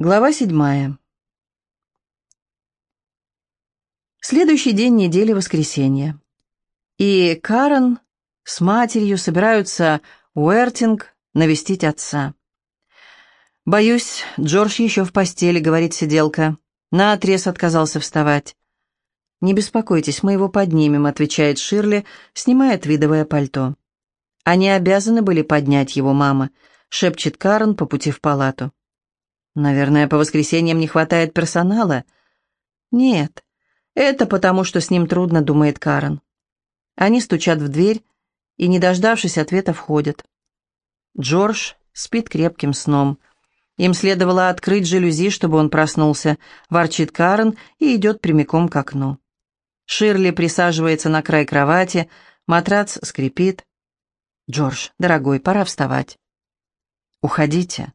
Глава седьмая. Следующий день недели воскресенье. И Карен с матерью собираются в Уэртинг навестить отца. «Боюсь, Джордж еще в постели», — говорит сиделка. Наотрез отказался вставать. «Не беспокойтесь, мы его поднимем», — отвечает Ширли, снимая твидовое пальто. «Они обязаны были поднять его, мама», — шепчет Карен по пути в палату. Наверное, по воскресеньям не хватает персонала? Нет, это потому, что с ним трудно, думает Карен. Они стучат в дверь и, не дождавшись ответа, входят. Джордж спит крепким сном. Им следовало открыть жалюзи, чтобы он проснулся, ворчит Карен и идет прямиком к окну. Ширли присаживается на край кровати, матрац скрипит. «Джордж, дорогой, пора вставать». «Уходите».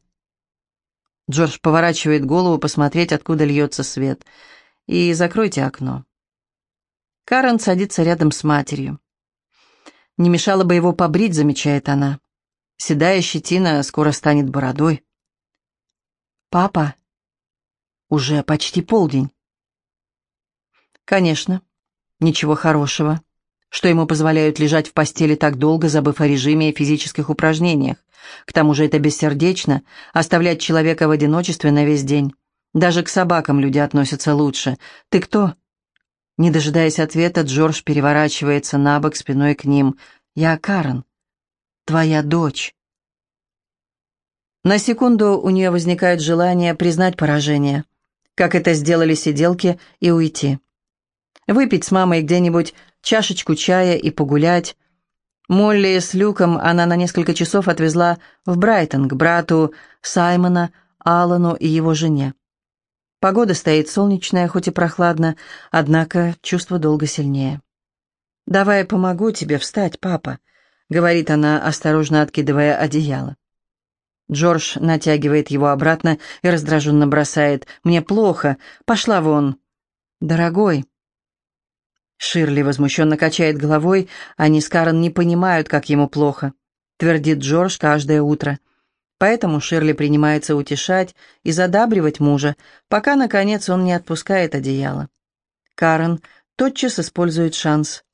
Джордж поворачивает голову посмотреть, откуда льется свет. «И закройте окно». Карен садится рядом с матерью. «Не мешало бы его побрить», — замечает она. «Седая щетина скоро станет бородой». «Папа?» «Уже почти полдень». «Конечно. Ничего хорошего. Что ему позволяют лежать в постели так долго, забыв о режиме и физических упражнениях. К тому же это бессердечно — оставлять человека в одиночестве на весь день. Даже к собакам люди относятся лучше. «Ты кто?» Не дожидаясь ответа, Джордж переворачивается на бок спиной к ним. «Я Карен. Твоя дочь». На секунду у нее возникает желание признать поражение, как это сделали сиделки, и уйти. Выпить с мамой где-нибудь чашечку чая и погулять, Молли с Люком она на несколько часов отвезла в Брайтон к брату Саймона, Аллану и его жене. Погода стоит солнечная, хоть и прохладно, однако чувство долго сильнее. «Давай помогу тебе встать, папа», — говорит она, осторожно откидывая одеяло. Джордж натягивает его обратно и раздраженно бросает. «Мне плохо. Пошла вон». «Дорогой», Ширли возмущенно качает головой, они с Карен не понимают, как ему плохо, твердит Джордж каждое утро. Поэтому Ширли принимается утешать и задабривать мужа, пока, наконец, он не отпускает одеяло. Карен тотчас использует шанс.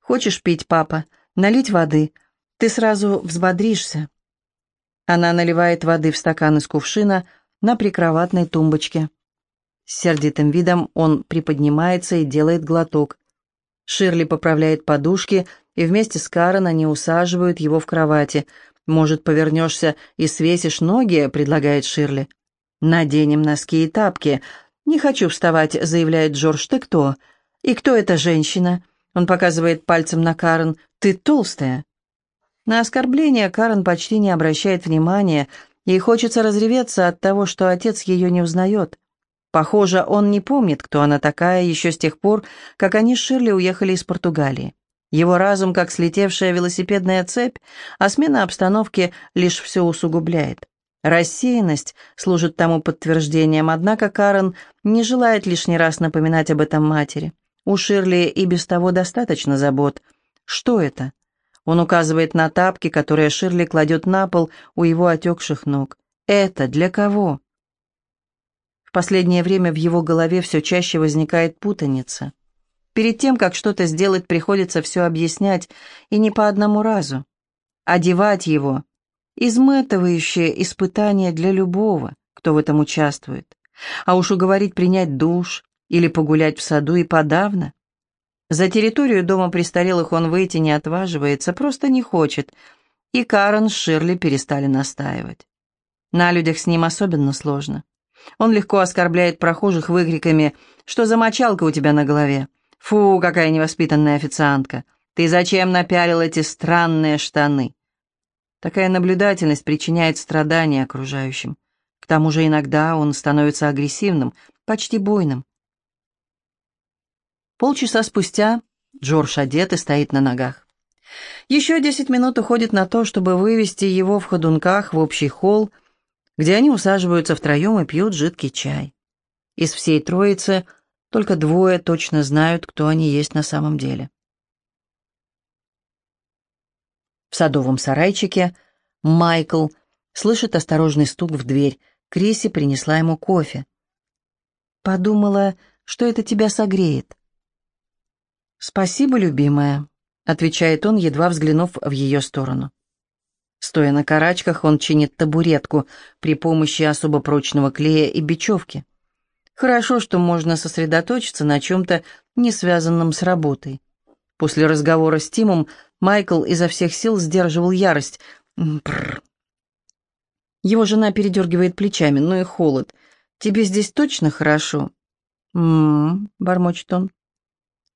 «Хочешь пить, папа? Налить воды? Ты сразу взбодришься». Она наливает воды в стакан из кувшина на прикроватной тумбочке. С сердитым видом он приподнимается и делает глоток. Ширли поправляет подушки, и вместе с Карен они усаживают его в кровати. «Может, повернешься и свесишь ноги?» — предлагает Ширли. «Наденем носки и тапки». «Не хочу вставать», — заявляет Джордж. «Ты кто?» «И кто эта женщина?» Он показывает пальцем на Карен. «Ты толстая». На оскорбление Карен почти не обращает внимания, ей хочется разреветься от того, что отец ее не узнает. Похоже, он не помнит, кто она такая еще с тех пор, как они с Ширли уехали из Португалии. Его разум, как слетевшая велосипедная цепь, а смена обстановки лишь все усугубляет. Рассеянность служит тому подтверждением, однако Карен не желает лишний раз напоминать об этом матери. У Ширли и без того достаточно забот. Что это? Он указывает на тапки, которые Ширли кладет на пол у его отекших ног. Это для кого? Последнее время в его голове все чаще возникает путаница. Перед тем, как что-то сделать, приходится все объяснять, и не по одному разу. Одевать его — изматывающее испытание для любого, кто в этом участвует. А уж уговорить принять душ или погулять в саду и подавно. За территорию дома престарелых он выйти не отваживается, просто не хочет, и Карен с Ширли перестали настаивать. На людях с ним особенно сложно. Он легко оскорбляет прохожих выкриками «Что за мочалка у тебя на голове? Фу, какая невоспитанная официантка! Ты зачем напялил эти странные штаны?» Такая наблюдательность причиняет страдания окружающим. К тому же иногда он становится агрессивным, почти буйным. Полчаса спустя Джордж одет и стоит на ногах. Еще десять минут уходит на то, чтобы вывести его в ходунках в общий холл, где они усаживаются втроем и пьют жидкий чай. Из всей троицы только двое точно знают, кто они есть на самом деле. В садовом сарайчике Майкл слышит осторожный стук в дверь, Криси принесла ему кофе. «Подумала, что это тебя согреет». «Спасибо, любимая», — отвечает он, едва взглянув в ее сторону. Стоя на карачках, он чинит табуретку при помощи особо прочного клея и бечевки. Хорошо, что можно сосредоточиться на чем-то, не связанном с работой. После разговора с Тимом Майкл изо всех сил сдерживал ярость. Бррр. Его жена передергивает плечами, ну и холод. «Тебе здесь точно хорошо?» «М-м-м», бормочет он.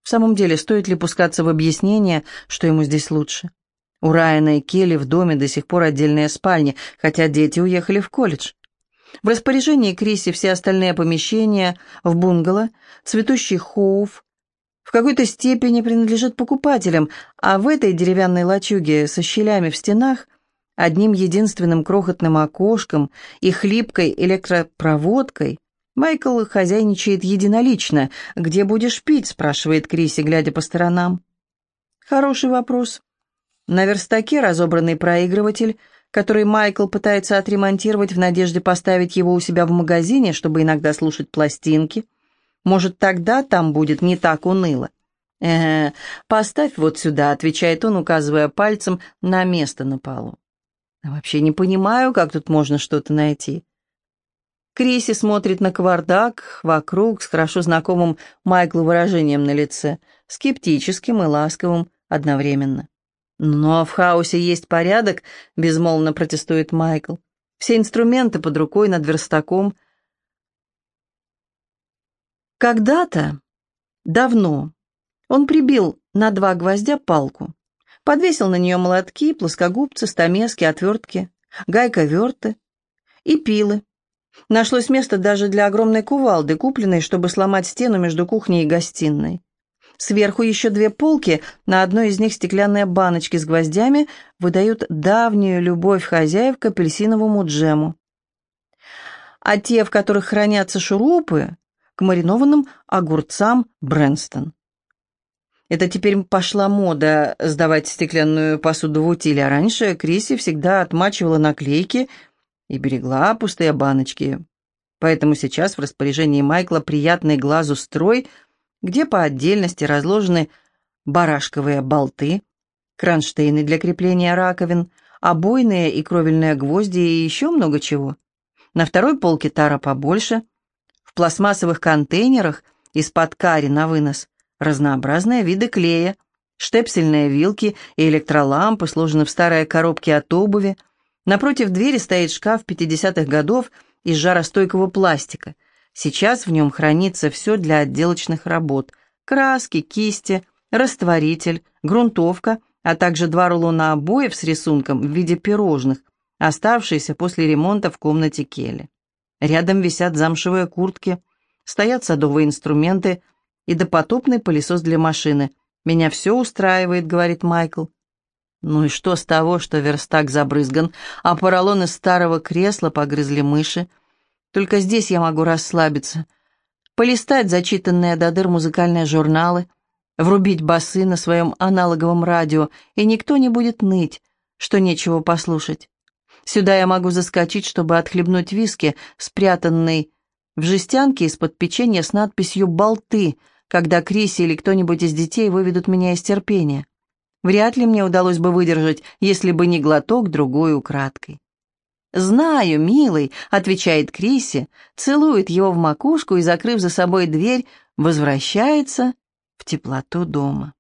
В самом деле, стоит ли пускаться в объяснение, что ему здесь лучше? У Райана и Келли в доме до сих пор отдельные спальни, хотя дети уехали в колледж. В распоряжении Криси все остальные помещения в бунгало, цветущий хоув, в какой-то степени принадлежит покупателям, а в этой деревянной лачуге со щелями в стенах, одним единственным крохотным окошком и хлипкой электропроводкой, Майкл хозяйничает единолично. «Где будешь пить?» – спрашивает Криси, глядя по сторонам. Хороший вопрос. На верстаке разобранный проигрыватель, который Майкл пытается отремонтировать в надежде поставить его у себя в магазине, чтобы иногда слушать пластинки. Может, тогда там будет не так уныло. «Э, поставь вот сюда», — отвечает он, указывая пальцем на место на полу. «Вообще не понимаю, как тут можно что-то найти». Криси смотрит на кавардак вокруг с хорошо знакомым Майклу выражением на лице, скептическим и ласковым одновременно. «Но в хаосе есть порядок», — безмолвно протестует Майкл. «Все инструменты под рукой, над верстаком». Когда-то, давно, он прибил на два гвоздя палку, подвесил на нее молотки, плоскогубцы, стамески, отвертки, гайковерты и пилы. Нашлось место даже для огромной кувалды, купленной, чтобы сломать стену между кухней и гостиной. Сверху еще две полки, на одной из них стеклянные баночки с гвоздями выдают давнюю любовь хозяев к апельсиновому джему. А те, в которых хранятся шурупы, к маринованным огурцам Брэнстон. Это теперь пошла мода сдавать стеклянную посуду в утиль, а раньше Криси всегда отмачивала наклейки и берегла пустые баночки. Поэтому сейчас в распоряжении Майкла приятный глазу строй – где по отдельности разложены барашковые болты, кронштейны для крепления раковин, обойные и кровельные гвозди и еще много чего. На второй полке тара побольше, в пластмассовых контейнерах из-под кари на вынос разнообразные виды клея, штепсельные вилки и электролампы сложены в старые коробки от обуви. Напротив двери стоит шкаф 50-х годов из жаростойкого пластика – Сейчас в нем хранится все для отделочных работ. Краски, кисти, растворитель, грунтовка, а также два рулона обоев с рисунком в виде пирожных, оставшиеся после ремонта в комнате Келли. Рядом висят замшевые куртки, стоят садовые инструменты и допотопный пылесос для машины. «Меня все устраивает», — говорит Майкл. Ну и что с того, что верстак забрызган, а поролон из старого кресла погрызли мыши, только здесь я могу расслабиться, полистать зачитанные до дыр музыкальные журналы, врубить басы на своем аналоговом радио, и никто не будет ныть, что нечего послушать. Сюда я могу заскочить, чтобы отхлебнуть виски, спрятанный в жестянке из-под печенья с надписью «Болты», когда Криси или кто-нибудь из детей выведут меня из терпения. Вряд ли мне удалось бы выдержать, если бы не глоток другой украдкой. «Знаю, милый», — отвечает Криси, целует его в макушку и, закрыв за собой дверь, возвращается в теплоту дома.